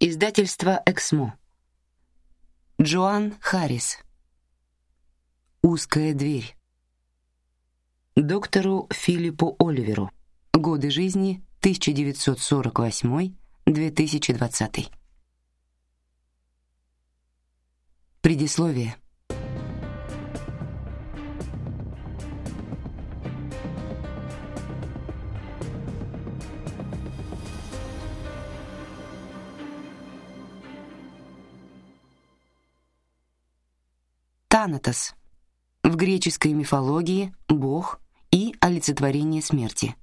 Издательство Эксмо. Джоан Харрис. Узкая дверь. Доктору Филиппу Оливеру. Годы жизни 1948-2020. Предисловие. Танатос. В греческой мифологии бог и олицетворение смерти.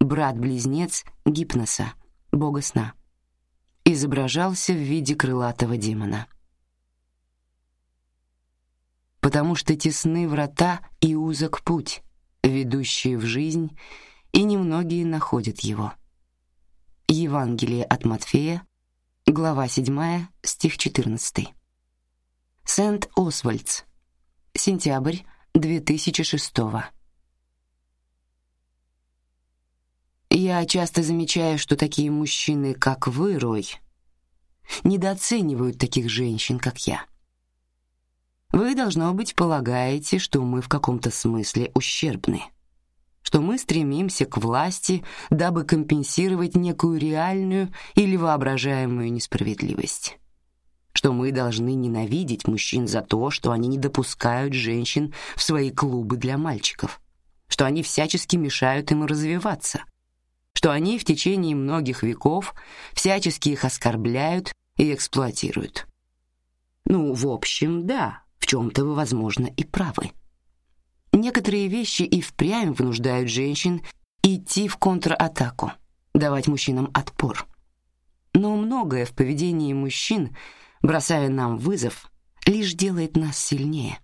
Брат-близнец Гипноса, бога сна. Изображался в виде крылатого демона. Потому что тесны врата и узок путь, ведущий в жизнь, и немногие находят его. Евангелие от Матфея, глава 7, стих 14. Сент-Освальдс. Сентябрь 2006 Я часто замечаю, что такие мужчины, как вы, Рой, недооценивают таких женщин, как я. Вы должно быть полагаете, что мы в каком-то смысле ущербны, что мы стремимся к власти, дабы компенсировать некую реальную или воображаемую несправедливость что мы должны ненавидеть мужчин за то, что они не допускают женщин в свои клубы для мальчиков, что они всячески мешают им развиваться, что они в течение многих веков всячески их оскорбляют и эксплуатируют. Ну, в общем, да, в чем-то вы, возможно, и правы. Некоторые вещи и впрямь вынуждают женщин идти в контратаку, давать мужчинам отпор. Но многое в поведении мужчин — бросая нам вызов, лишь делает нас сильнее.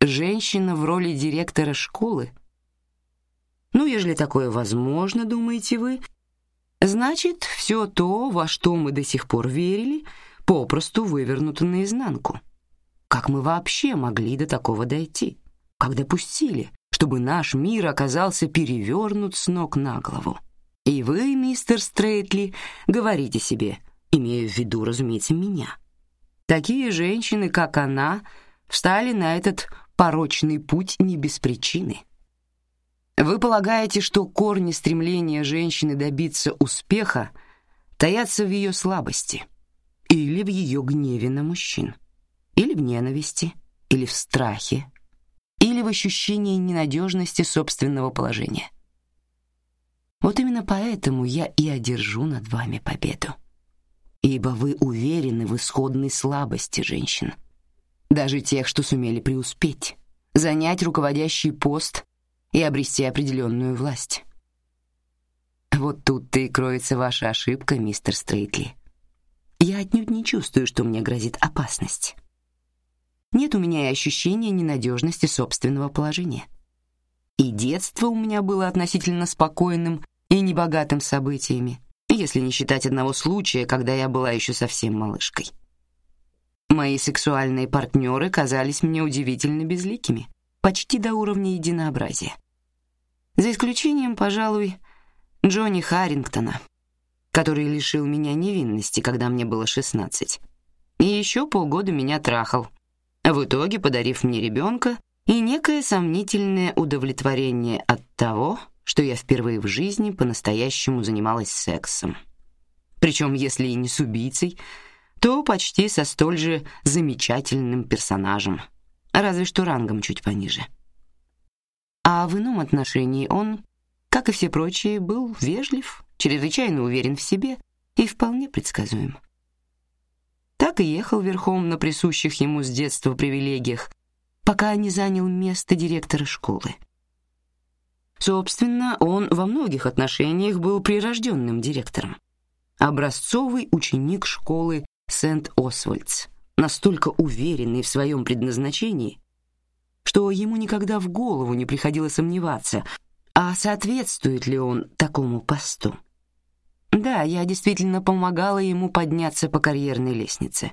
Женщина в роли директора школы? Ну, ежели такое возможно, думаете вы, значит, все то, во что мы до сих пор верили, попросту вывернуто наизнанку. Как мы вообще могли до такого дойти? Как допустили, чтобы наш мир оказался перевернут с ног на голову? И вы, мистер Стрейтли, говорите себе, имея в виду, разумеется, меня. Такие женщины, как она, встали на этот порочный путь не без причины. Вы полагаете, что корни стремления женщины добиться успеха таятся в ее слабости или в ее гневе на мужчин, или в ненависти, или в страхе, или в ощущении ненадежности собственного положения. Вот именно поэтому я и одержу над вами победу ибо вы уверены в исходной слабости женщин, даже тех, что сумели преуспеть, занять руководящий пост и обрести определенную власть. Вот тут-то и кроется ваша ошибка, мистер Стрейтли. Я отнюдь не чувствую, что мне грозит опасность. Нет у меня и ощущения ненадежности собственного положения. И детство у меня было относительно спокойным и небогатым событиями если не считать одного случая, когда я была еще совсем малышкой. Мои сексуальные партнеры казались мне удивительно безликими, почти до уровня единообразия. За исключением, пожалуй, Джонни Харрингтона, который лишил меня невинности, когда мне было шестнадцать, и еще полгода меня трахал, в итоге подарив мне ребенка и некое сомнительное удовлетворение от того, что я впервые в жизни по-настоящему занималась сексом. Причем, если и не с убийцей, то почти со столь же замечательным персонажем, разве что рангом чуть пониже. А в ином отношении он, как и все прочие, был вежлив, чрезвычайно уверен в себе и вполне предсказуем. Так и ехал верхом на присущих ему с детства привилегиях, пока не занял место директора школы. Собственно, он во многих отношениях был прирожденным директором. Образцовый ученик школы Сент-Освальдс, настолько уверенный в своем предназначении, что ему никогда в голову не приходило сомневаться, а соответствует ли он такому посту. Да, я действительно помогала ему подняться по карьерной лестнице,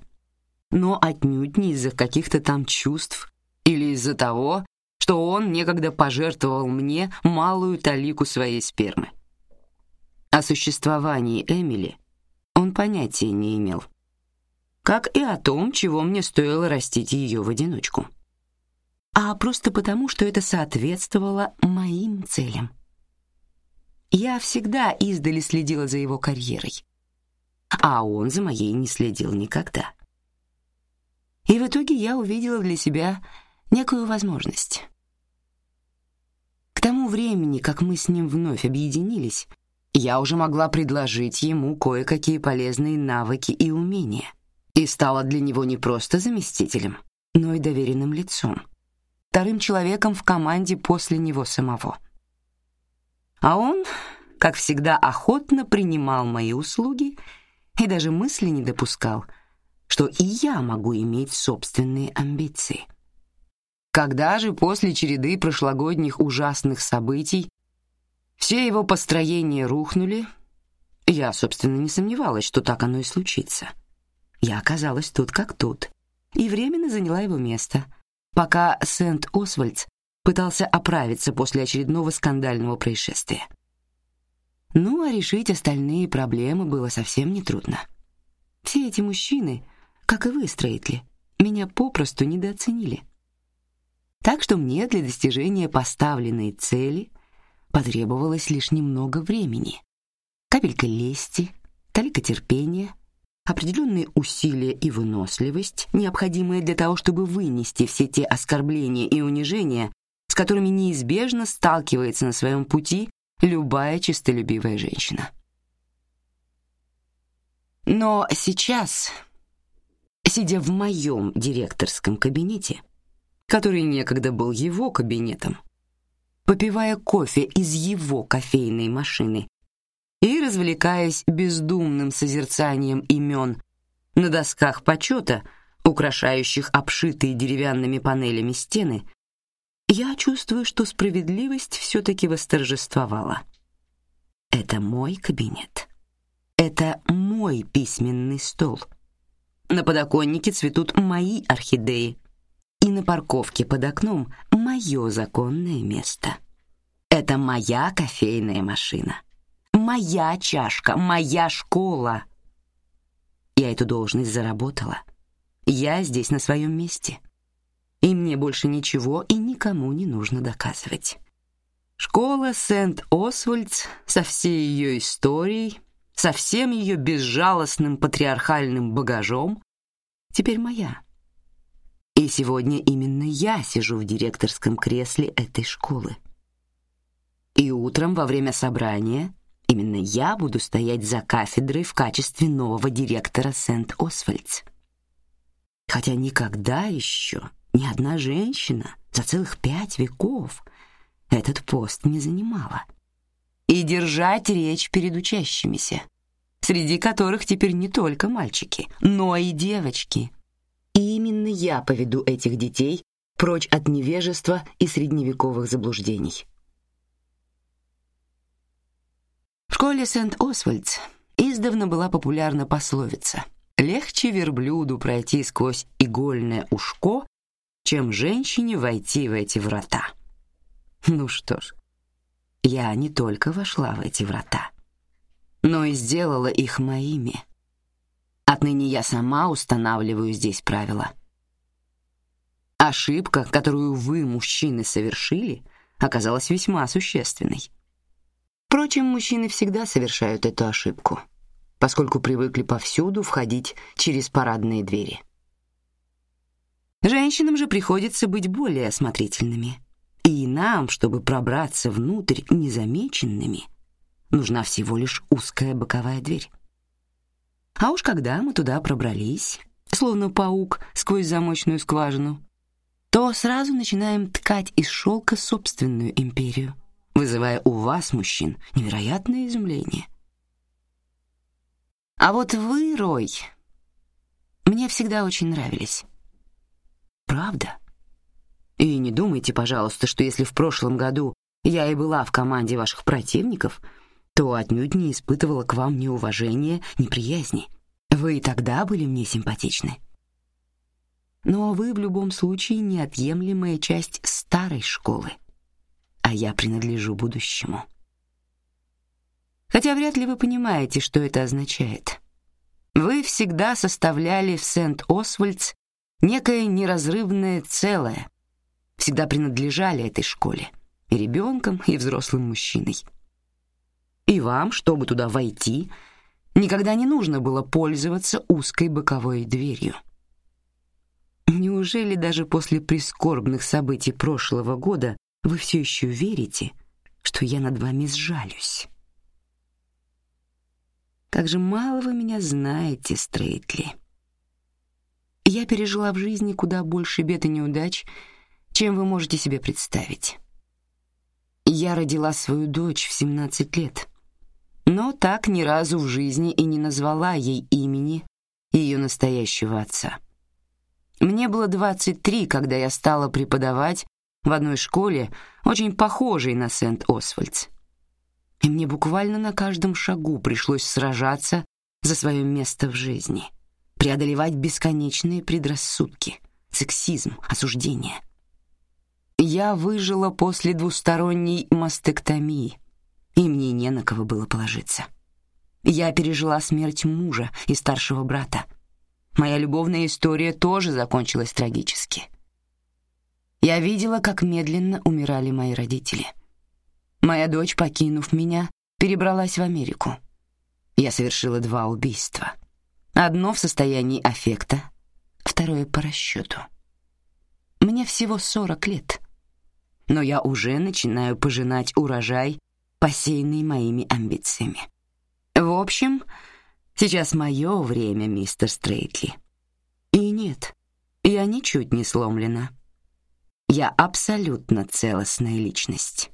но отнюдь не из-за каких-то там чувств или из-за того, что он некогда пожертвовал мне малую талику своей спермы. О существовании Эмили он понятия не имел. Как и о том, чего мне стоило растить ее в одиночку. А просто потому, что это соответствовало моим целям. Я всегда издали следила за его карьерой, а он за моей не следил никогда. И в итоге я увидела для себя некую возможность. Тому времени, как мы с ним вновь объединились, я уже могла предложить ему кое-какие полезные навыки и умения и стала для него не просто заместителем, но и доверенным лицом, вторым человеком в команде после него самого. А он, как всегда, охотно принимал мои услуги и даже мысли не допускал, что и я могу иметь собственные амбиции. Когда же после череды прошлогодних ужасных событий все его построения рухнули, я, собственно, не сомневалась, что так оно и случится. Я оказалась тут как тут и временно заняла его место, пока Сент-Освальдс пытался оправиться после очередного скандального происшествия. Ну, а решить остальные проблемы было совсем нетрудно. Все эти мужчины, как и вы, Стрейтли, меня попросту недооценили. Так что мне для достижения поставленной цели потребовалось лишь немного времени, капелька лести, талика терпения, определенные усилия и выносливость, необходимые для того, чтобы вынести все те оскорбления и унижения, с которыми неизбежно сталкивается на своем пути любая честолюбивая женщина. Но сейчас, сидя в моем директорском кабинете, который некогда был его кабинетом, попивая кофе из его кофейной машины и развлекаясь бездумным созерцанием имен на досках почета, украшающих обшитые деревянными панелями стены, я чувствую, что справедливость все-таки восторжествовала. Это мой кабинет. Это мой письменный стол. На подоконнике цветут мои орхидеи, и на парковке под окном мое законное место. Это моя кофейная машина, моя чашка, моя школа. Я эту должность заработала. Я здесь на своем месте, и мне больше ничего и никому не нужно доказывать. Школа Сент-Освальдс со всей ее историей, со всем ее безжалостным патриархальным багажом, теперь моя. И сегодня именно я сижу в директорском кресле этой школы. И утром во время собрания именно я буду стоять за кафедрой в качестве нового директора Сент-Освальдс. Хотя никогда еще ни одна женщина за целых пять веков этот пост не занимала. И держать речь перед учащимися, среди которых теперь не только мальчики, но и девочки — я поведу этих детей прочь от невежества и средневековых заблуждений. В школе Сент-Освальдс издавна была популярна пословица «Легче верблюду пройти сквозь игольное ушко, чем женщине войти в эти врата». Ну что ж, я не только вошла в эти врата, но и сделала их моими. Отныне я сама устанавливаю здесь правила. Ошибка, которую вы, мужчины, совершили, оказалась весьма существенной. Впрочем, мужчины всегда совершают эту ошибку, поскольку привыкли повсюду входить через парадные двери. Женщинам же приходится быть более осмотрительными. И нам, чтобы пробраться внутрь незамеченными, нужна всего лишь узкая боковая дверь. А уж когда мы туда пробрались, словно паук сквозь замочную скважину, то сразу начинаем ткать из шелка собственную империю, вызывая у вас, мужчин, невероятное изумление. А вот вы, Рой, мне всегда очень нравились. Правда? И не думайте, пожалуйста, что если в прошлом году я и была в команде ваших противников — то отнюдь не испытывала к вам ни уважения, ни приязни. Вы и тогда были мне симпатичны. Но вы в любом случае неотъемлемая часть старой школы, а я принадлежу будущему. Хотя вряд ли вы понимаете, что это означает. Вы всегда составляли в Сент-Освальдс некое неразрывное целое, всегда принадлежали этой школе, и ребенком, и взрослым мужчиной. И вам, чтобы туда войти, никогда не нужно было пользоваться узкой боковой дверью. Неужели даже после прискорбных событий прошлого года вы все еще верите, что я над вами сжалюсь? Как же мало вы меня знаете, Стрейтли. Я пережила в жизни куда больше бед и неудач, чем вы можете себе представить. Я родила свою дочь в 17 лет, но так ни разу в жизни и не назвала ей имени ее настоящего отца. Мне было 23, когда я стала преподавать в одной школе, очень похожей на Сент-Освальдс. И мне буквально на каждом шагу пришлось сражаться за свое место в жизни, преодолевать бесконечные предрассудки, сексизм, осуждение. Я выжила после двусторонней мастектомии, и мне не на кого было положиться. Я пережила смерть мужа и старшего брата, Моя любовная история тоже закончилась трагически. Я видела, как медленно умирали мои родители. Моя дочь, покинув меня, перебралась в Америку. Я совершила два убийства. Одно в состоянии аффекта, второе по расчету. Мне всего сорок лет, но я уже начинаю пожинать урожай, посеянный моими амбициями. В общем, Сейчас мое время, мистер Стрейтли. И нет, я ничуть не сломлена. Я абсолютно целостная личность.